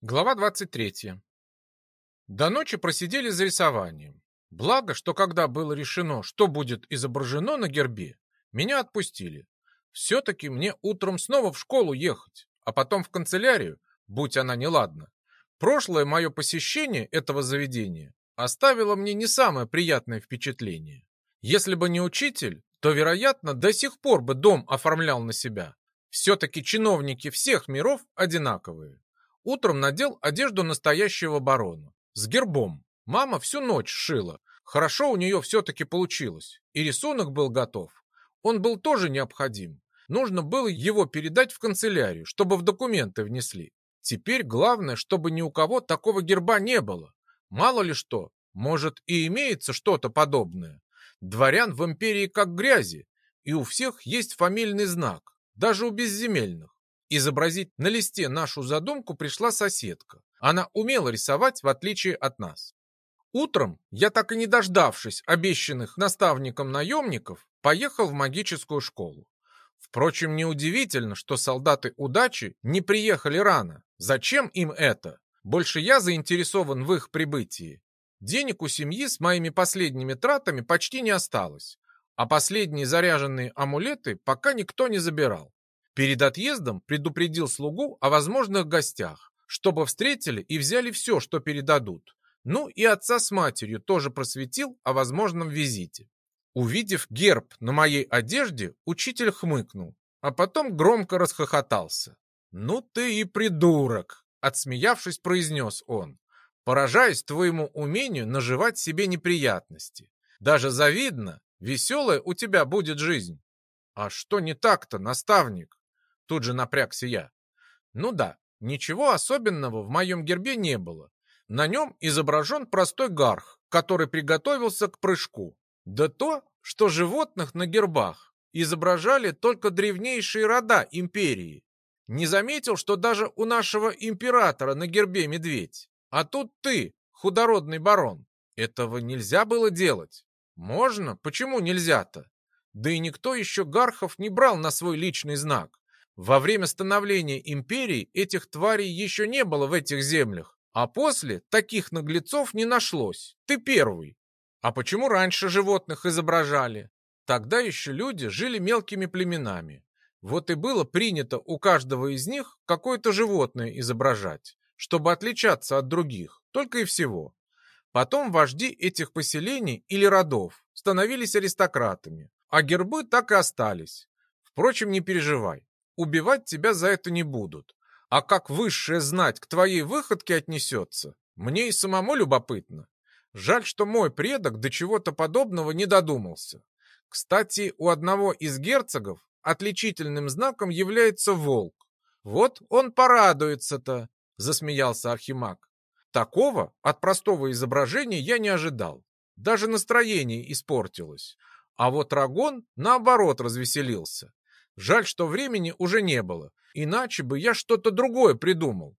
Глава 23. До ночи просидели за рисованием. Благо, что когда было решено, что будет изображено на гербе, меня отпустили. Все-таки мне утром снова в школу ехать, а потом в канцелярию, будь она неладна. Прошлое мое посещение этого заведения оставило мне не самое приятное впечатление. Если бы не учитель, то, вероятно, до сих пор бы дом оформлял на себя. Все-таки чиновники всех миров одинаковые. Утром надел одежду настоящего барона. С гербом. Мама всю ночь шила. Хорошо у нее все-таки получилось. И рисунок был готов. Он был тоже необходим. Нужно было его передать в канцелярию, чтобы в документы внесли. Теперь главное, чтобы ни у кого такого герба не было. Мало ли что, может и имеется что-то подобное. Дворян в империи как грязи, и у всех есть фамильный знак, даже у безземельных. Изобразить на листе нашу задумку пришла соседка. Она умела рисовать, в отличие от нас. Утром я, так и не дождавшись обещанных наставником наемников, поехал в магическую школу. Впрочем, неудивительно, что солдаты удачи не приехали рано. Зачем им это? Больше я заинтересован в их прибытии. Денег у семьи с моими последними тратами почти не осталось, а последние заряженные амулеты пока никто не забирал. Перед отъездом предупредил слугу о возможных гостях, чтобы встретили и взяли все, что передадут. Ну и отца с матерью тоже просветил о возможном визите. Увидев герб на моей одежде, учитель хмыкнул, а потом громко расхохотался. «Ну ты и придурок!» — отсмеявшись, произнес он, поражаясь твоему умению наживать себе неприятности. Даже завидно, веселая у тебя будет жизнь. А что не так-то, наставник? Тут же напрягся я. Ну да, ничего особенного в моем гербе не было. На нем изображен простой гарх, который приготовился к прыжку. Да то, что животных на гербах изображали только древнейшие рода империи. Не заметил, что даже у нашего императора на гербе медведь. А тут ты, худородный барон. Этого нельзя было делать. Можно? Почему нельзя-то? Да и никто еще гархов не брал на свой личный знак. Во время становления империи этих тварей еще не было в этих землях, а после таких наглецов не нашлось. Ты первый. А почему раньше животных изображали? Тогда еще люди жили мелкими племенами. Вот и было принято у каждого из них какое-то животное изображать, чтобы отличаться от других, только и всего. Потом вожди этих поселений или родов становились аристократами, а гербы так и остались. Впрочем, не переживай, убивать тебя за это не будут. А как высшая знать к твоей выходке отнесется, мне и самому любопытно. Жаль, что мой предок до чего-то подобного не додумался. Кстати, у одного из герцогов отличительным знаком является волк. Вот он порадуется-то, засмеялся Архимаг. Такого от простого изображения я не ожидал. Даже настроение испортилось. А вот Рагон, наоборот, развеселился. Жаль, что времени уже не было, иначе бы я что-то другое придумал.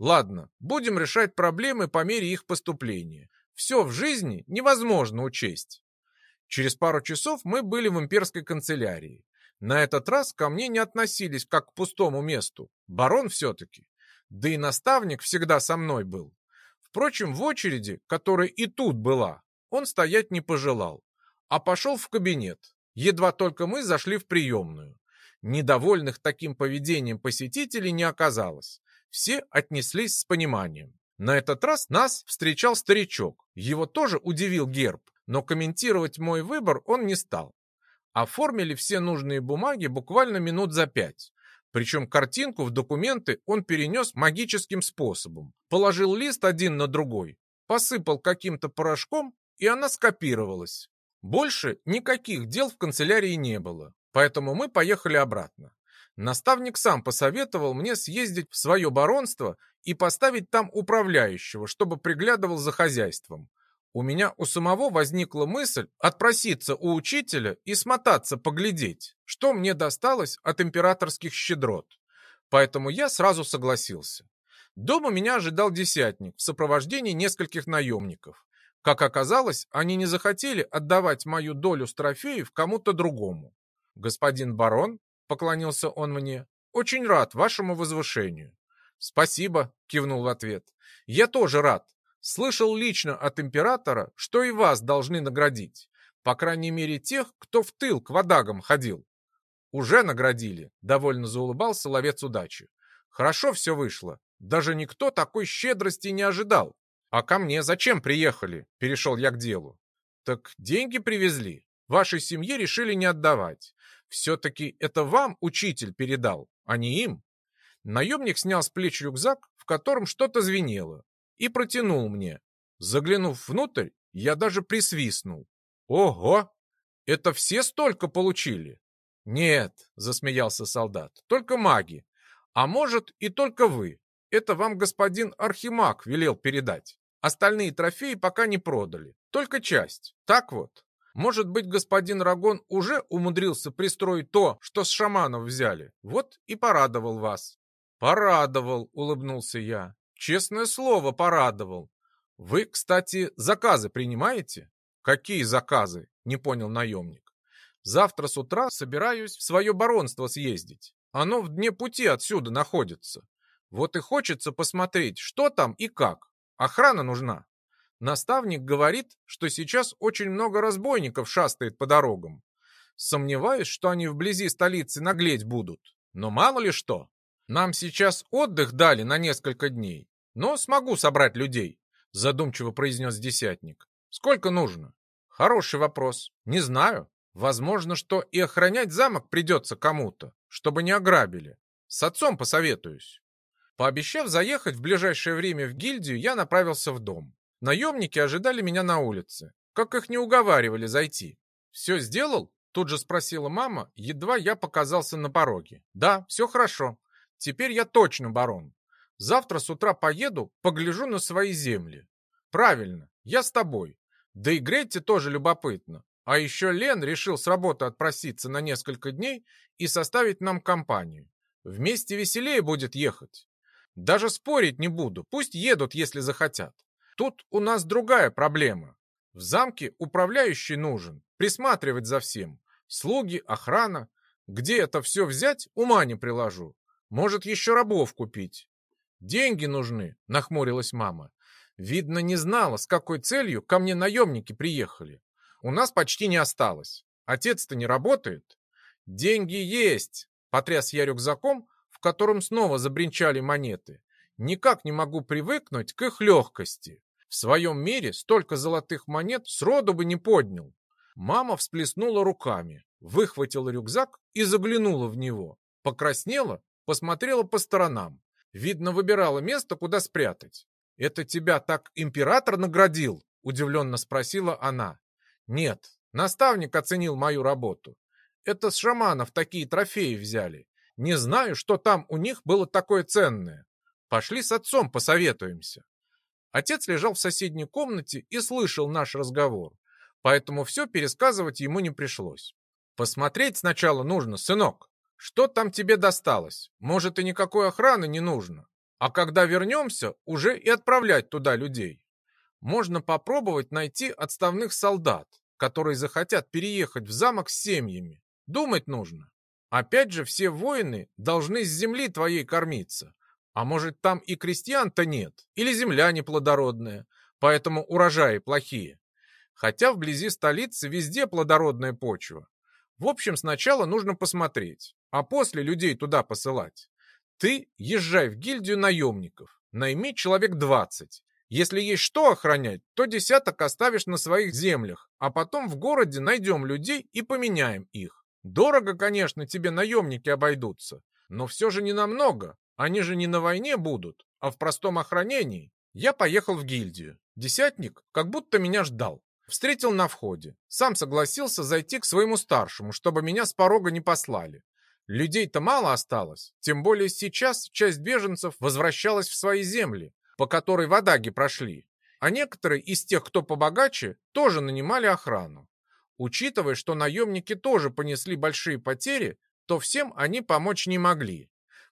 Ладно, будем решать проблемы по мере их поступления. Все в жизни невозможно учесть. Через пару часов мы были в имперской канцелярии. На этот раз ко мне не относились как к пустому месту. Барон все-таки. Да и наставник всегда со мной был. Впрочем, в очереди, которая и тут была, он стоять не пожелал, а пошел в кабинет. Едва только мы зашли в приемную. Недовольных таким поведением посетителей не оказалось. Все отнеслись с пониманием. На этот раз нас встречал старичок. Его тоже удивил герб, но комментировать мой выбор он не стал. Оформили все нужные бумаги буквально минут за пять. Причем картинку в документы он перенес магическим способом. Положил лист один на другой, посыпал каким-то порошком, и она скопировалась. Больше никаких дел в канцелярии не было. Поэтому мы поехали обратно. Наставник сам посоветовал мне съездить в свое баронство и поставить там управляющего, чтобы приглядывал за хозяйством. У меня у самого возникла мысль отпроситься у учителя и смотаться поглядеть, что мне досталось от императорских щедрот. Поэтому я сразу согласился. Дома меня ожидал десятник в сопровождении нескольких наемников. Как оказалось, они не захотели отдавать мою долю с трофеев кому-то другому. «Господин барон», — поклонился он мне, — «очень рад вашему возвышению. Спасибо, кивнул в ответ. Я тоже рад. Слышал лично от императора, что и вас должны наградить. По крайней мере, тех, кто в тыл к водагам ходил. Уже наградили, довольно заулыбался ловец удачи. Хорошо все вышло. Даже никто такой щедрости не ожидал. А ко мне зачем приехали? Перешел я к делу. Так деньги привезли. Вашей семье решили не отдавать. Все-таки это вам учитель передал, а не им. Наемник снял с плеч рюкзак, в котором что-то звенело, и протянул мне. Заглянув внутрь, я даже присвистнул. Ого! Это все столько получили? Нет, засмеялся солдат, только маги. А может и только вы. Это вам господин Архимаг велел передать. Остальные трофеи пока не продали, только часть. Так вот. Может быть, господин Рагон уже умудрился пристроить то, что с шаманов взяли. Вот и порадовал вас. Порадовал, улыбнулся я. Честное слово, порадовал. Вы, кстати, заказы принимаете? Какие заказы? Не понял наемник. Завтра с утра собираюсь в свое баронство съездить. Оно в дне пути отсюда находится. Вот и хочется посмотреть, что там и как. Охрана нужна. Наставник говорит, что сейчас очень много разбойников шастает по дорогам. Сомневаюсь, что они вблизи столицы наглеть будут. Но мало ли что. Нам сейчас отдых дали на несколько дней, но смогу собрать людей, задумчиво произнес десятник. Сколько нужно? Хороший вопрос. Не знаю. Возможно, что и охранять замок придется кому-то, чтобы не ограбили. С отцом посоветуюсь. Пообещав заехать в ближайшее время в гильдию, я направился в дом. Наемники ожидали меня на улице. Как их не уговаривали зайти. «Все сделал?» Тут же спросила мама, едва я показался на пороге. «Да, все хорошо. Теперь я точно барон. Завтра с утра поеду, погляжу на свои земли. Правильно, я с тобой. Да и Гретти тоже любопытно. А еще Лен решил с работы отпроситься на несколько дней и составить нам компанию. Вместе веселее будет ехать. Даже спорить не буду, пусть едут, если захотят. Тут у нас другая проблема. В замке управляющий нужен, присматривать за всем. Слуги, охрана. Где это все взять, ума не приложу. Может, еще рабов купить. Деньги нужны, нахмурилась мама. Видно, не знала, с какой целью ко мне наемники приехали. У нас почти не осталось. Отец-то не работает. Деньги есть, потряс я рюкзаком, в котором снова забринчали монеты. Никак не могу привыкнуть к их легкости. В своем мире столько золотых монет сроду бы не поднял. Мама всплеснула руками, выхватила рюкзак и заглянула в него. Покраснела, посмотрела по сторонам. Видно, выбирала место, куда спрятать. «Это тебя так император наградил?» – удивленно спросила она. «Нет, наставник оценил мою работу. Это с шаманов такие трофеи взяли. Не знаю, что там у них было такое ценное. Пошли с отцом посоветуемся». Отец лежал в соседней комнате и слышал наш разговор, поэтому все пересказывать ему не пришлось. «Посмотреть сначала нужно, сынок. Что там тебе досталось? Может, и никакой охраны не нужно. А когда вернемся, уже и отправлять туда людей. Можно попробовать найти отставных солдат, которые захотят переехать в замок с семьями. Думать нужно. Опять же, все воины должны с земли твоей кормиться. А может, там и крестьян-то нет, или земля неплодородная, поэтому урожаи плохие. Хотя вблизи столицы везде плодородная почва. В общем, сначала нужно посмотреть, а после людей туда посылать. Ты езжай в гильдию наемников, найми человек 20. Если есть что охранять, то десяток оставишь на своих землях, а потом в городе найдем людей и поменяем их. Дорого, конечно, тебе наемники обойдутся, но все же не намного, они же не на войне будут, а в простом охранении. Я поехал в гильдию. Десятник как будто меня ждал. Встретил на входе. Сам согласился зайти к своему старшему, чтобы меня с порога не послали. Людей-то мало осталось, тем более сейчас часть беженцев возвращалась в свои земли, по которой водаги прошли. А некоторые из тех, кто побогаче, тоже нанимали охрану. Учитывая, что наемники тоже понесли большие потери, то всем они помочь не могли.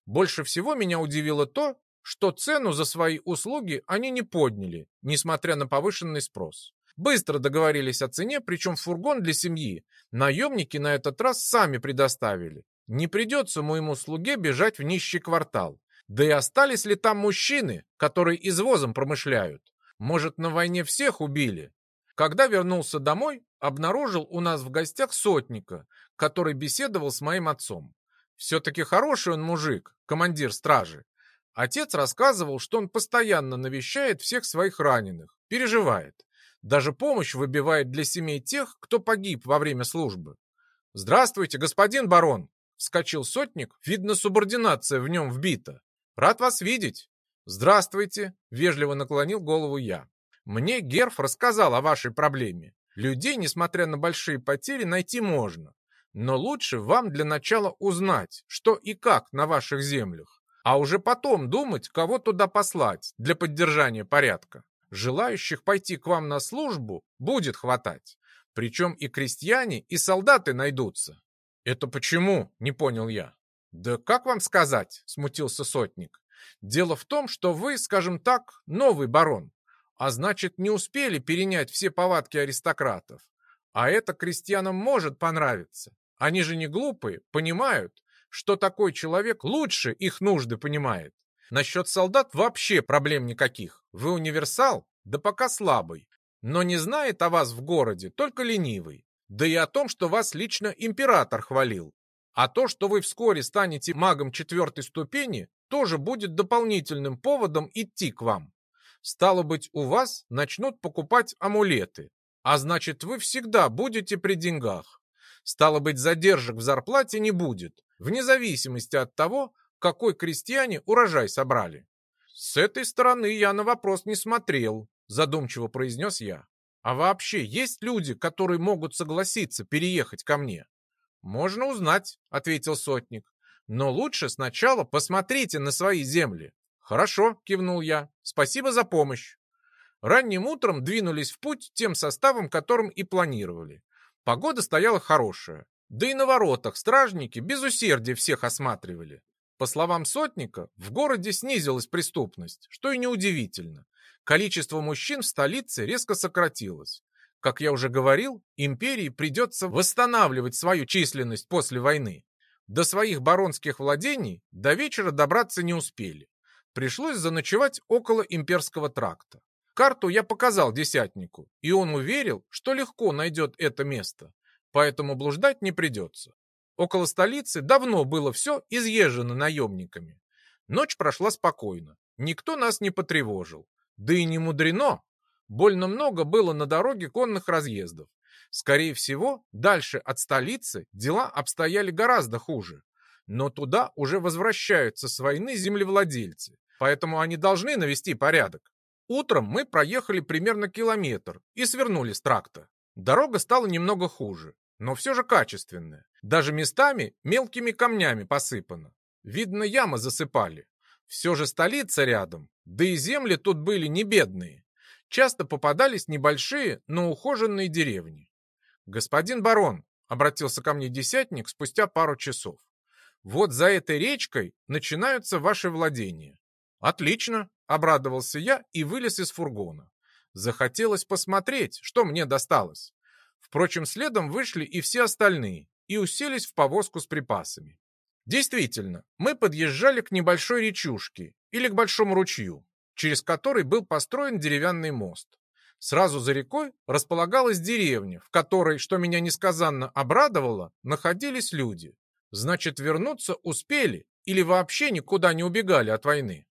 Больше всего меня удивило то, что цену за свои услуги они не подняли, несмотря на повышенный спрос. Быстро договорились о цене, причем фургон для семьи наемники на этот раз сами предоставили. Не придется моему слуге бежать в нищий квартал. Да и остались ли там мужчины, которые извозом промышляют? Может, на войне всех убили? Когда вернулся домой, обнаружил у нас в гостях сотника, который беседовал с моим отцом. Все-таки хороший он мужик, командир стражи. Отец рассказывал, что он постоянно навещает всех своих раненых, переживает. Даже помощь выбивает для семей тех, кто погиб во время службы. «Здравствуйте, господин барон!» — вскочил сотник. Видно, субординация в нем вбита. «Рад вас видеть!» «Здравствуйте!» — вежливо наклонил голову я. «Мне Герф рассказал о вашей проблеме. Людей, несмотря на большие потери, найти можно. Но лучше вам для начала узнать, что и как на ваших землях, а уже потом думать, кого туда послать для поддержания порядка. Желающих пойти к вам на службу будет хватать. Причем и крестьяне, и солдаты найдутся. Это почему? Не понял я. Да как вам сказать? Смутился сотник. Дело в том, что вы, скажем так, новый барон, а значит, не успели перенять все повадки аристократов. А это крестьянам может понравиться. Они же не глупые, понимают, что такой человек лучше их нужды понимает. Насчет солдат вообще проблем никаких. Вы универсал, да пока слабый. Но не знает о вас в городе только ленивый. Да и о том, что вас лично император хвалил. А то, что вы вскоре станете магом четвертой ступени, тоже будет дополнительным поводом идти к вам. Стало быть, у вас начнут покупать амулеты. А значит, вы всегда будете при деньгах. Стало быть, задержек в зарплате не будет, вне зависимости от того, какой крестьяне урожай собрали. С этой стороны я на вопрос не смотрел, задумчиво произнес я. А вообще есть люди, которые могут согласиться переехать ко мне? Можно узнать, ответил сотник. Но лучше сначала посмотрите на свои земли. Хорошо, кивнул я. Спасибо за помощь. Ранним утром двинулись в путь тем составом, которым и планировали. Погода стояла хорошая. Да и на воротах стражники без усердия всех осматривали. По словам сотника, в городе снизилась преступность, что и неудивительно. Количество мужчин в столице резко сократилось. Как я уже говорил, империи придется восстанавливать свою численность после войны. До своих баронских владений до вечера добраться не успели. Пришлось заночевать около имперского тракта. Карту я показал десятнику, и он уверил, что легко найдет это место, поэтому блуждать не придется. Около столицы давно было все изъезжено наемниками. Ночь прошла спокойно, никто нас не потревожил. Да и не мудрено, больно много было на дороге конных разъездов. Скорее всего, дальше от столицы дела обстояли гораздо хуже. Но туда уже возвращаются с войны землевладельцы, поэтому они должны навести порядок. Утром мы проехали примерно километр и свернули с тракта. Дорога стала немного хуже, но все же качественная. Даже местами мелкими камнями посыпана. Видно, ямы засыпали. Все же столица рядом, да и земли тут были не бедные. Часто попадались небольшие, но ухоженные деревни. «Господин барон», — обратился ко мне десятник спустя пару часов, «вот за этой речкой начинаются ваши владения». «Отлично», Обрадовался я и вылез из фургона. Захотелось посмотреть, что мне досталось. Впрочем, следом вышли и все остальные и уселись в повозку с припасами. Действительно, мы подъезжали к небольшой речушке или к большому ручью, через который был построен деревянный мост. Сразу за рекой располагалась деревня, в которой, что меня несказанно обрадовало, находились люди. Значит, вернуться успели или вообще никуда не убегали от войны.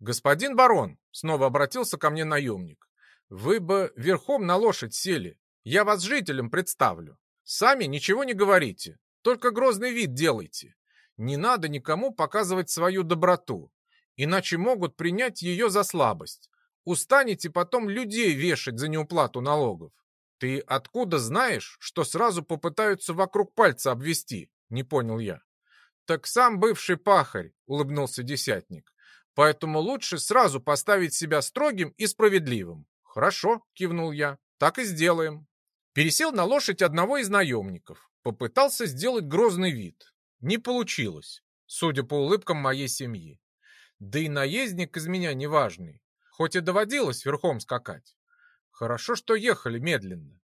«Господин барон», — снова обратился ко мне наемник, «вы бы верхом на лошадь сели. Я вас жителям представлю. Сами ничего не говорите, только грозный вид делайте. Не надо никому показывать свою доброту, иначе могут принять ее за слабость. Устанете потом людей вешать за неуплату налогов. Ты откуда знаешь, что сразу попытаются вокруг пальца обвести?» Не понял я. «Так сам бывший пахарь», — улыбнулся десятник. Поэтому лучше сразу поставить себя строгим и справедливым. Хорошо, кивнул я. Так и сделаем. Пересел на лошадь одного из наемников. Попытался сделать грозный вид. Не получилось, судя по улыбкам моей семьи. Да и наездник из меня неважный. Хоть и доводилось верхом скакать. Хорошо, что ехали медленно.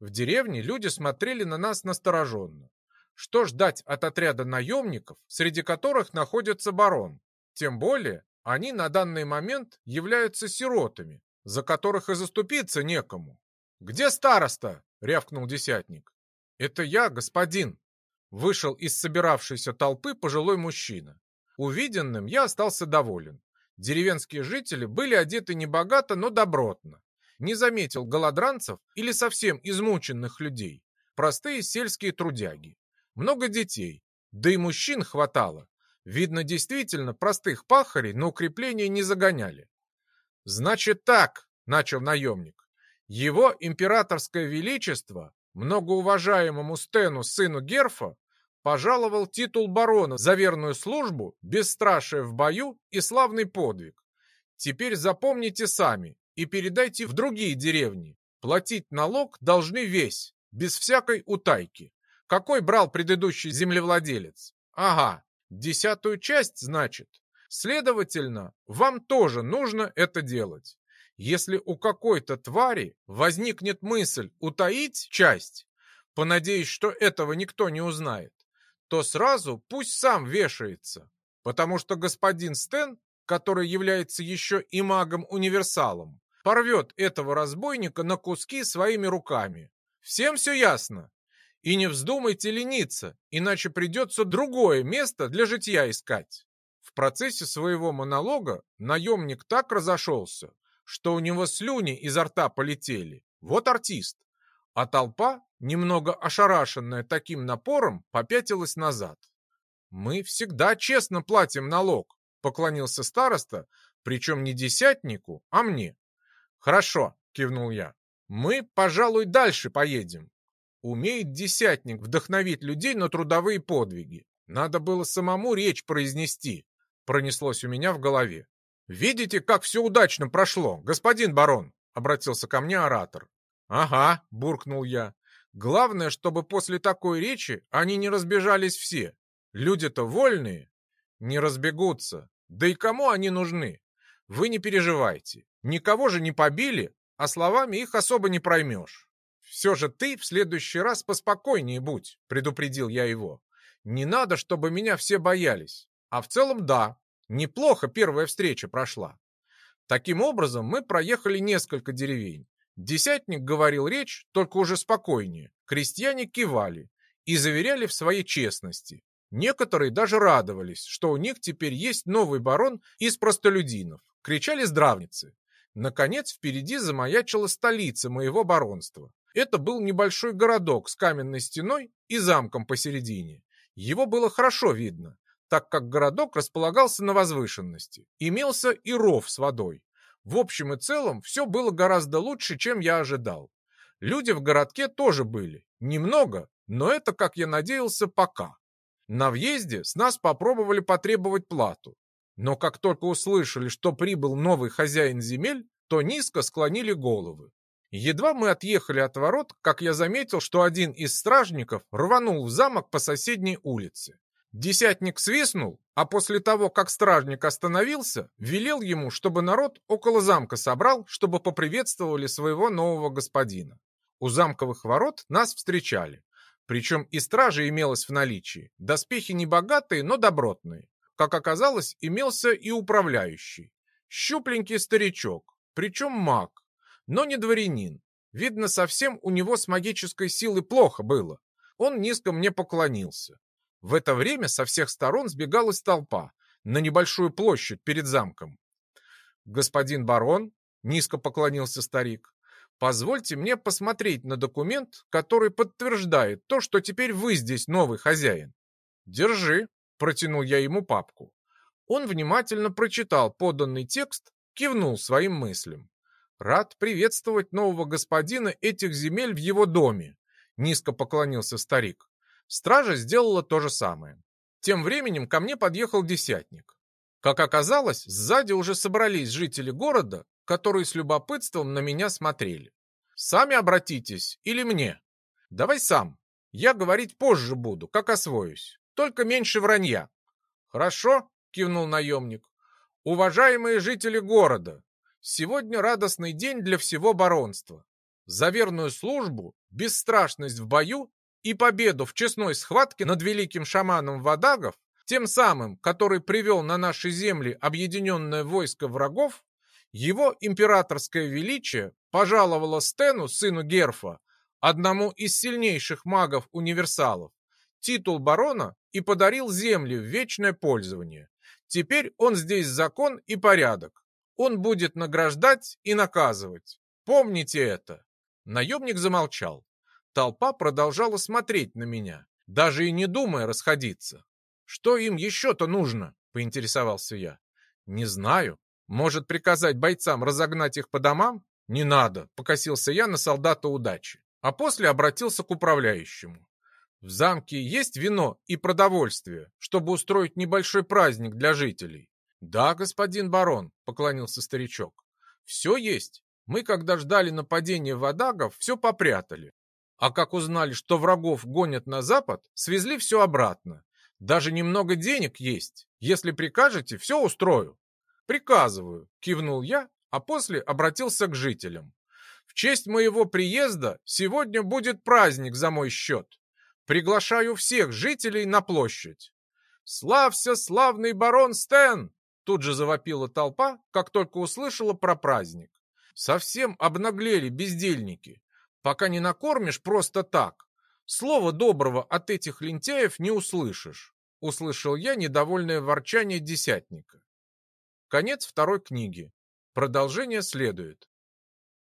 В деревне люди смотрели на нас настороженно. Что ждать от отряда наемников, среди которых находится барон? Тем более, они на данный момент являются сиротами, за которых и заступиться некому. «Где староста?» — рявкнул десятник. «Это я, господин!» Вышел из собиравшейся толпы пожилой мужчина. Увиденным я остался доволен. Деревенские жители были одеты небогато, но добротно. Не заметил голодранцев или совсем измученных людей. Простые сельские трудяги. Много детей. Да и мужчин хватало. Видно, действительно, простых пахарей на укрепление не загоняли. «Значит так», — начал наемник, — «его императорское величество, многоуважаемому Стену, сыну Герфа, пожаловал титул барона за верную службу, бесстрашие в бою и славный подвиг. Теперь запомните сами и передайте в другие деревни. Платить налог должны весь, без всякой утайки. Какой брал предыдущий землевладелец? Ага, десятую часть, значит. Следовательно, вам тоже нужно это делать. Если у какой-то твари возникнет мысль утаить часть, понадеясь, что этого никто не узнает, то сразу пусть сам вешается, потому что господин Стен, который является еще и магом-универсалом, порвет этого разбойника на куски своими руками. Всем все ясно? И не вздумайте лениться, иначе придется другое место для житья искать. В процессе своего монолога наемник так разошелся, что у него слюни изо рта полетели. Вот артист а толпа, немного ошарашенная таким напором, попятилась назад. «Мы всегда честно платим налог», — поклонился староста, причем не десятнику, а мне. «Хорошо», — кивнул я, — «мы, пожалуй, дальше поедем». Умеет десятник вдохновить людей на трудовые подвиги. Надо было самому речь произнести, пронеслось у меня в голове. «Видите, как все удачно прошло, господин барон?» — обратился ко мне оратор. «Ага», — буркнул я. «Главное, чтобы после такой речи они не разбежались все. Люди-то вольные. Не разбегутся. Да и кому они нужны? Вы не переживайте. Никого же не побили, а словами их особо не проймешь. Все же ты в следующий раз поспокойнее будь», — предупредил я его. «Не надо, чтобы меня все боялись. А в целом да, неплохо первая встреча прошла». Таким образом, мы проехали несколько деревень. Десятник говорил речь, только уже спокойнее. Крестьяне кивали и заверяли в своей честности. Некоторые даже радовались, что у них теперь есть новый барон из простолюдинов. Кричали здравницы. Наконец впереди замаячила столица моего баронства. Это был небольшой городок с каменной стеной и замком посередине. Его было хорошо видно, так как городок располагался на возвышенности. Имелся и ров с водой. В общем и целом, все было гораздо лучше, чем я ожидал. Люди в городке тоже были. Немного, но это, как я надеялся, пока. На въезде с нас попробовали потребовать плату. Но как только услышали, что прибыл новый хозяин земель, то низко склонили головы. Едва мы отъехали от ворот, как я заметил, что один из стражников рванул в замок по соседней улице. Десятник свистнул, а после того, как стражник остановился, велел ему, чтобы народ около замка собрал, чтобы поприветствовали своего нового господина. У замковых ворот нас встречали. Причем и стражи имелось в наличии. Доспехи небогатые, но добротные. Как оказалось, имелся и управляющий. Щупленький старичок, причем маг, но не дворянин. Видно, совсем у него с магической силой плохо было. Он низко мне поклонился. В это время со всех сторон сбегалась толпа на небольшую площадь перед замком. «Господин барон», — низко поклонился старик, — «позвольте мне посмотреть на документ, который подтверждает то, что теперь вы здесь новый хозяин». «Держи», — протянул я ему папку. Он внимательно прочитал поданный текст, кивнул своим мыслям. «Рад приветствовать нового господина этих земель в его доме», — низко поклонился старик. Стража сделала то же самое. Тем временем ко мне подъехал десятник. Как оказалось, сзади уже собрались жители города, которые с любопытством на меня смотрели. Сами обратитесь или мне? Давай сам. Я говорить позже буду, как освоюсь. Только меньше вранья. Хорошо, кивнул наемник. Уважаемые жители города, сегодня радостный день для всего баронства. За верную службу, бесстрашность в бою и победу в честной схватке над великим шаманом Вадагов тем самым, который привел на наши земли объединенное войско врагов, его императорское величие пожаловало Стену, сыну Герфа, одному из сильнейших магов-универсалов, титул барона и подарил земли в вечное пользование. Теперь он здесь закон и порядок. Он будет награждать и наказывать. Помните это. Наемник замолчал. Толпа продолжала смотреть на меня, даже и не думая расходиться. Что им еще-то нужно? Поинтересовался я. Не знаю. Может приказать бойцам разогнать их по домам? Не надо, покосился я на солдата удачи. А после обратился к управляющему. В замке есть вино и продовольствие, чтобы устроить небольшой праздник для жителей. Да, господин барон, поклонился старичок. Все есть. Мы, когда ждали нападения водагов, все попрятали. А как узнали, что врагов гонят на запад, свезли все обратно. Даже немного денег есть. Если прикажете, все устрою. Приказываю, кивнул я, а после обратился к жителям. В честь моего приезда сегодня будет праздник за мой счет. Приглашаю всех жителей на площадь. Славься, славный барон Стэн! Тут же завопила толпа, как только услышала про праздник. Совсем обнаглели бездельники. Пока не накормишь просто так. Слова доброго от этих лентяев не услышишь. Услышал я недовольное ворчание десятника. Конец второй книги. Продолжение следует.